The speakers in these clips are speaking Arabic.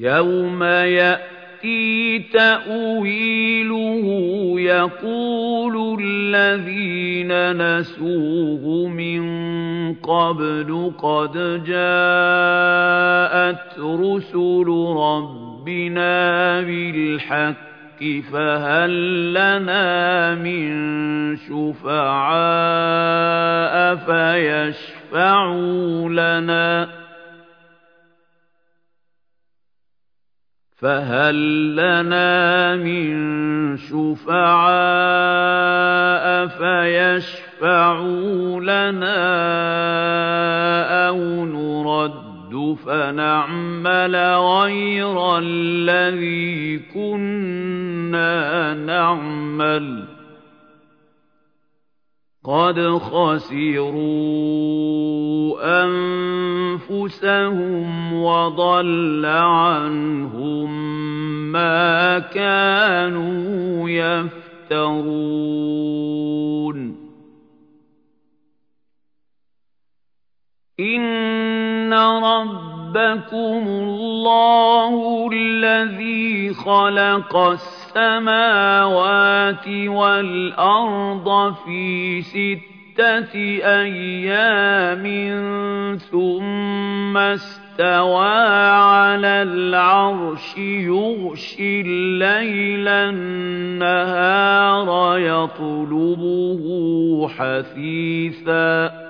يَوْمَ يَأْتِي تَأْوِيلُهُ يَقُولُ الَّذِينَ نَسُوهُ مِن قَبْلُ قَدْ جَاءَتْ رُسُلُ رَبِّنَا بِالْحَقِّ فَهَل لَّنَا مِن شُفَعَاءَ فَيَشْفَعُوا لَنَا ۚ فَهَل لَّنَا مِن شُفَعَاءَ فَيَشْفَعُوا لَنَا أَوْ نُرَدُّ فَنَعْمَلَ غَيْرَ الَّذِي كُنَّا نَعْمَلُ ۚ قَدْ خَسِرُوا أَنفُسَهُمْ وَضَلَّ عَنْهُم مَّا كَانُوا يَفْتَرُونَ إِنَّ رَبَّكُمُ اللَّهُ الَّذِي خَلَقَ السَّمَاوَاتِ وَالْأَرْضَ فِي سِتَّةِ أَيَّامٍ ثُمَّ اسْتَوَىٰ عَلَى الْعَرْشِ يُغْشِي اللَّيْلَ النَّهَارَ يَطْلُبُهُ حَثِيثًا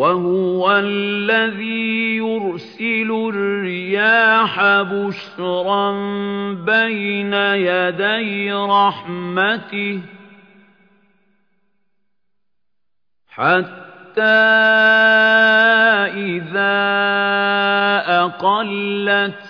وَهُوَ الَّذِي يُرْسِلُ الرِّيَاحَ بُشْرًا بَيْنَ يَدَيْ رَحْمَتِهِ حَتَّىٰ إِذَا أَقَلَّتْ